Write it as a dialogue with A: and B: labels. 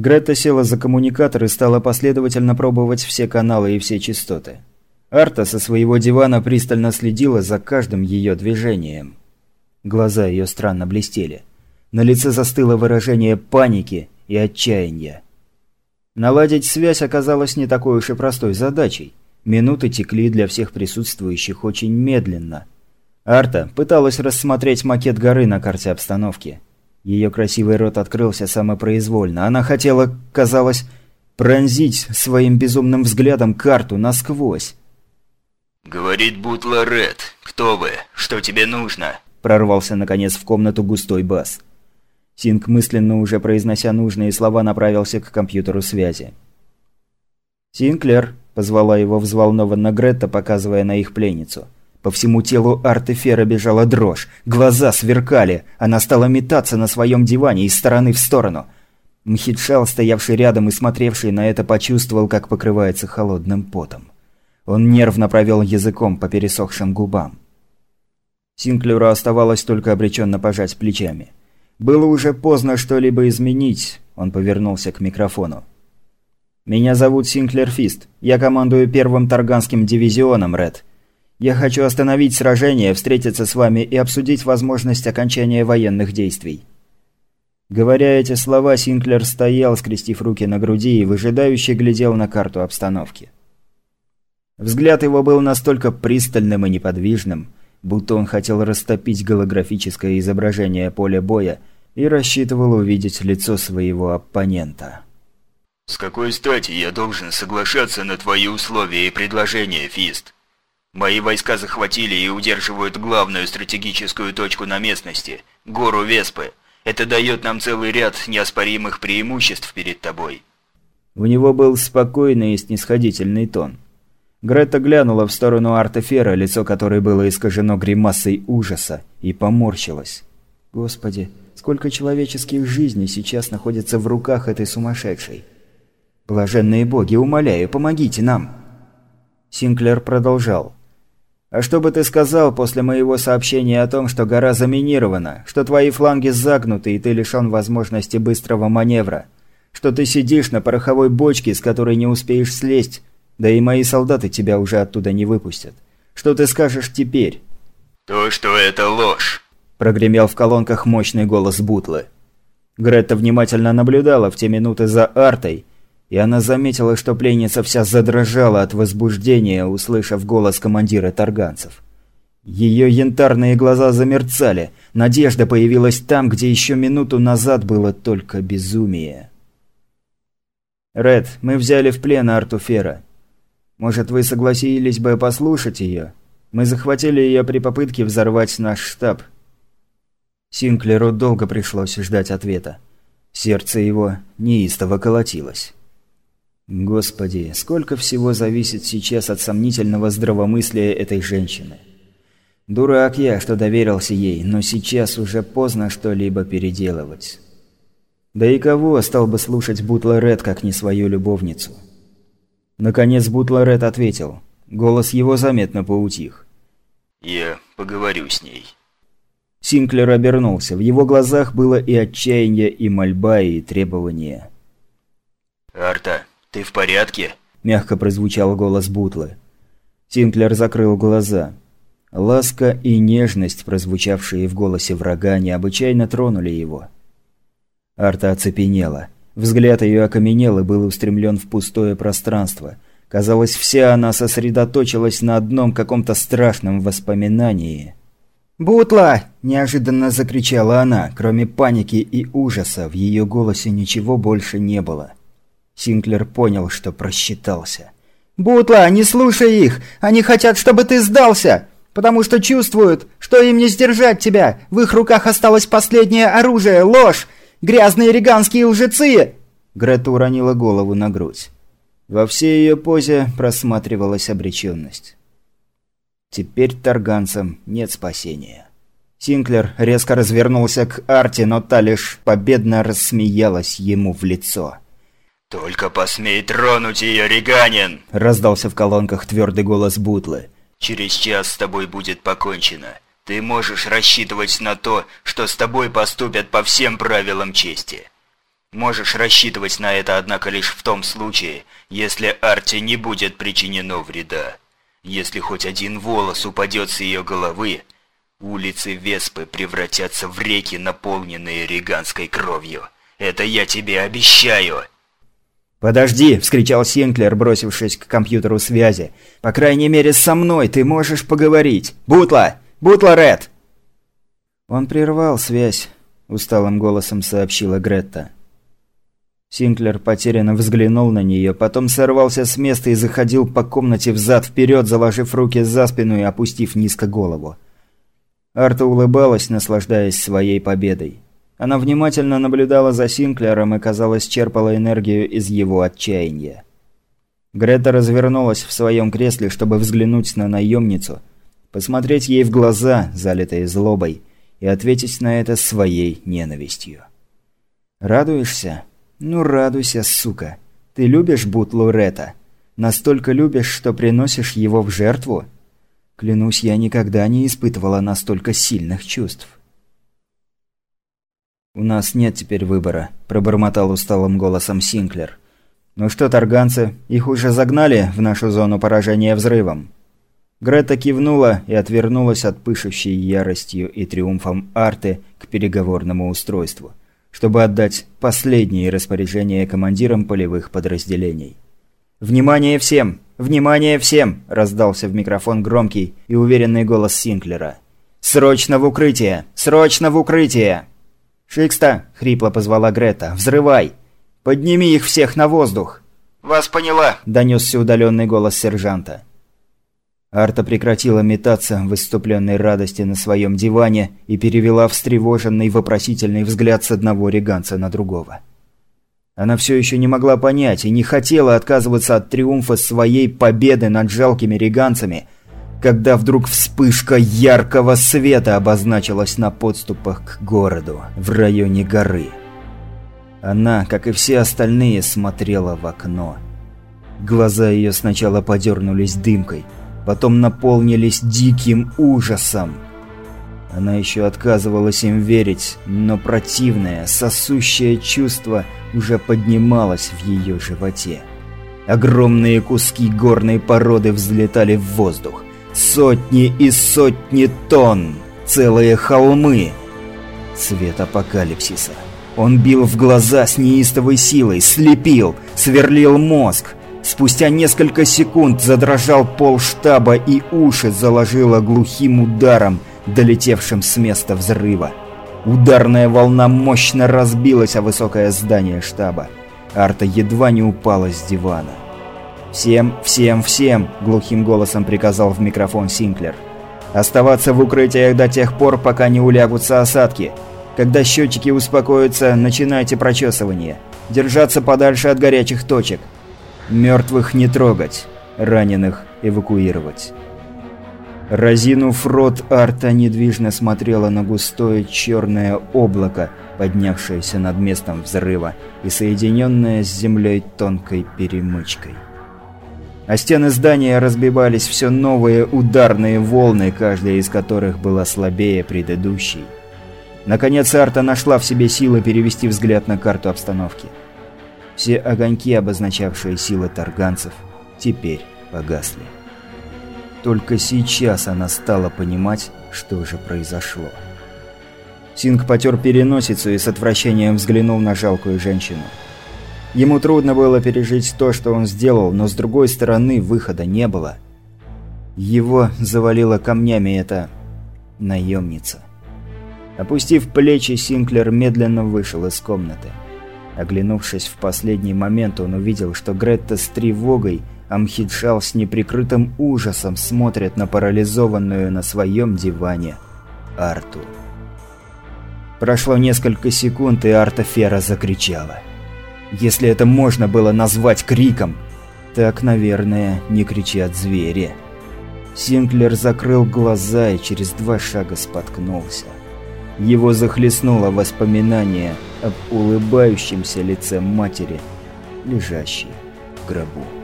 A: Гретта села за коммуникатор и стала последовательно пробовать все каналы и все частоты. Арта со своего дивана пристально следила за каждым ее движением. Глаза ее странно блестели. На лице застыло выражение паники и отчаяния. Наладить связь оказалось не такой уж и простой задачей. Минуты текли для всех присутствующих очень медленно. Арта пыталась рассмотреть макет горы на карте обстановки. Ее красивый рот открылся самопроизвольно. Она хотела, казалось, пронзить своим безумным взглядом карту насквозь.
B: «Говорит Бутла Ред. Кто вы? Что тебе нужно?»
A: Прорвался, наконец, в комнату густой бас. Синг, мысленно уже произнося нужные слова, направился к компьютеру связи. «Синклер», – позвала его взволнованно Гретта, показывая на их пленницу. По всему телу Артефера бежала дрожь, глаза сверкали, она стала метаться на своем диване из стороны в сторону. Мхитшал, стоявший рядом и смотревший на это, почувствовал, как покрывается холодным потом. Он нервно провел языком по пересохшим губам. Синклеру оставалось только обреченно пожать плечами. Было уже поздно что-либо изменить, он повернулся к микрофону. «Меня зовут Синклер Фист. Я командую первым Тарганским дивизионом, Ред. Я хочу остановить сражение, встретиться с вами и обсудить возможность окончания военных действий». Говоря эти слова, Синклер стоял, скрестив руки на груди и выжидающе глядел на карту обстановки. Взгляд его был настолько пристальным и неподвижным, будто он хотел растопить голографическое изображение поля боя и рассчитывал увидеть лицо своего оппонента.
B: «С какой стати я должен соглашаться на твои условия и предложения, Фист? Мои войска захватили и удерживают главную стратегическую точку на местности – гору Веспы. Это дает нам целый ряд неоспоримых преимуществ перед тобой».
A: У него был спокойный и снисходительный тон. Грета глянула в сторону Артефера, лицо которой было искажено гримасой ужаса, и поморщилась. «Господи, сколько человеческих жизней сейчас находится в руках этой сумасшедшей!» «Блаженные боги, умоляю, помогите нам!» Синклер продолжал. «А что бы ты сказал после моего сообщения о том, что гора заминирована, что твои фланги загнуты и ты лишён возможности быстрого маневра, что ты сидишь на пороховой бочке, с которой не успеешь слезть, да и мои солдаты тебя уже оттуда не выпустят. Что ты скажешь теперь?»
B: «То, что это ложь», –
A: прогремел в колонках мощный голос Бутлы. Гретта внимательно наблюдала в те минуты за Артой, и она заметила, что пленница вся задрожала от возбуждения, услышав голос командира тарганцев. Ее янтарные глаза замерцали, надежда появилась там, где еще минуту назад было только безумие. «Ред, мы взяли в плен Артуфера. Может, вы согласились бы послушать ее? Мы захватили ее при попытке взорвать наш штаб». Синклеру долго пришлось ждать ответа. Сердце его неистово колотилось. Господи, сколько всего зависит сейчас от сомнительного здравомыслия этой женщины. Дурак я, что доверился ей, но сейчас уже поздно что-либо переделывать. Да и кого стал бы слушать Бутла Ред, как не свою любовницу? Наконец Бутларет ответил. Голос его заметно поутих.
B: «Я поговорю с ней».
A: Синклер обернулся. В его глазах было и отчаяние, и мольба, и требование.
B: «Арта, ты в порядке?»
A: – мягко прозвучал голос Бутлы. Синклер закрыл глаза. Ласка и нежность, прозвучавшие в голосе врага, необычайно тронули его. Арта оцепенела. Взгляд ее окаменел и был устремлен в пустое пространство. Казалось, вся она сосредоточилась на одном каком-то страшном воспоминании. «Бутла!» – неожиданно закричала она. Кроме паники и ужаса, в ее голосе ничего больше не было. Синклер понял, что просчитался. «Бутла, не слушай их! Они хотят, чтобы ты сдался! Потому что чувствуют, что им не сдержать тебя! В их руках осталось последнее оружие – ложь! Грязные риганские лжецы!» Грета уронила голову на грудь. Во всей ее позе просматривалась обреченность. Теперь тарганцам нет спасения. Синклер резко развернулся к Арте, но та лишь победно рассмеялась ему в лицо.
B: «Только посмей тронуть ее, Риганин!»
A: – раздался в колонках твердый голос Бутлы.
B: «Через час с тобой будет покончено. Ты можешь рассчитывать на то, что с тобой поступят по всем правилам чести. Можешь рассчитывать на это, однако, лишь в том случае, если Арте не будет причинено вреда. Если хоть один волос упадет с ее головы, улицы Веспы превратятся в реки, наполненные риганской кровью. Это я тебе обещаю!»
A: «Подожди!» – вскричал Синклер, бросившись к компьютеру связи. «По крайней мере, со мной ты можешь поговорить! Бутла! Бутла Ред!» Он прервал связь, усталым голосом сообщила Гретта. Синклер потерянно взглянул на нее, потом сорвался с места и заходил по комнате взад-вперед, заложив руки за спину и опустив низко голову. Арта улыбалась, наслаждаясь своей победой. Она внимательно наблюдала за Синклером и, казалось, черпала энергию из его отчаяния. Грета развернулась в своем кресле, чтобы взглянуть на наемницу, посмотреть ей в глаза, залитые злобой, и ответить на это своей ненавистью. «Радуешься? Ну радуйся, сука. Ты любишь Бутлу Рета? Настолько любишь, что приносишь его в жертву? Клянусь, я никогда не испытывала настолько сильных чувств». «У нас нет теперь выбора», – пробормотал усталым голосом Синклер. «Ну что, тарганцы, их уже загнали в нашу зону поражения взрывом?» Грета кивнула и отвернулась от пышущей яростью и триумфом арты к переговорному устройству, чтобы отдать последние распоряжения командирам полевых подразделений. «Внимание всем! Внимание всем!» – раздался в микрофон громкий и уверенный голос Синклера. «Срочно в укрытие! Срочно в укрытие!» «Шикста!» – хрипло позвала Грета. «Взрывай! Подними их всех на воздух!»
B: «Вас поняла!»
A: – донесся удаленный голос сержанта. Арта прекратила метаться в выступленной радости на своем диване и перевела встревоженный вопросительный взгляд с одного реганца на другого. Она все еще не могла понять и не хотела отказываться от триумфа своей победы над жалкими реганцами – когда вдруг вспышка яркого света обозначилась на подступах к городу, в районе горы. Она, как и все остальные, смотрела в окно. Глаза ее сначала подернулись дымкой, потом наполнились диким ужасом. Она еще отказывалась им верить, но противное, сосущее чувство уже поднималось в ее животе. Огромные куски горной породы взлетали в воздух. Сотни и сотни тонн, целые холмы. Цвет апокалипсиса. Он бил в глаза с неистовой силой, слепил, сверлил мозг. Спустя несколько секунд задрожал пол штаба и уши заложило глухим ударом, долетевшим с места взрыва. Ударная волна мощно разбилась о высокое здание штаба. Арта едва не упала с дивана. «Всем, всем, всем!» – глухим голосом приказал в микрофон Синклер. «Оставаться в укрытиях до тех пор, пока не улягутся осадки. Когда счетчики успокоятся, начинайте прочесывание. Держаться подальше от горячих точек. Мертвых не трогать, раненых эвакуировать». Разинув рот, Арта недвижно смотрела на густое черное облако, поднявшееся над местом взрыва и соединенное с землей тонкой перемычкой а стены здания разбивались все новые ударные волны, каждая из которых была слабее предыдущей. Наконец Арта нашла в себе силы перевести взгляд на карту обстановки. Все огоньки, обозначавшие силы тарганцев, теперь погасли. Только сейчас она стала понимать, что же произошло. Синг потер переносицу и с отвращением взглянул на жалкую женщину. Ему трудно было пережить то, что он сделал, но с другой стороны выхода не было. Его завалило камнями эта наемница. Опустив плечи, Синклер медленно вышел из комнаты. Оглянувшись в последний момент, он увидел, что Гретта с тревогой, Амхиджал с неприкрытым ужасом смотрят на парализованную на своем диване Арту. Прошло несколько секунд, и Арта Фера закричала – если это можно было назвать криком. Так, наверное, не кричат звери. Синклер закрыл глаза и через два шага споткнулся. Его захлестнуло воспоминание об улыбающемся лице матери, лежащей в гробу.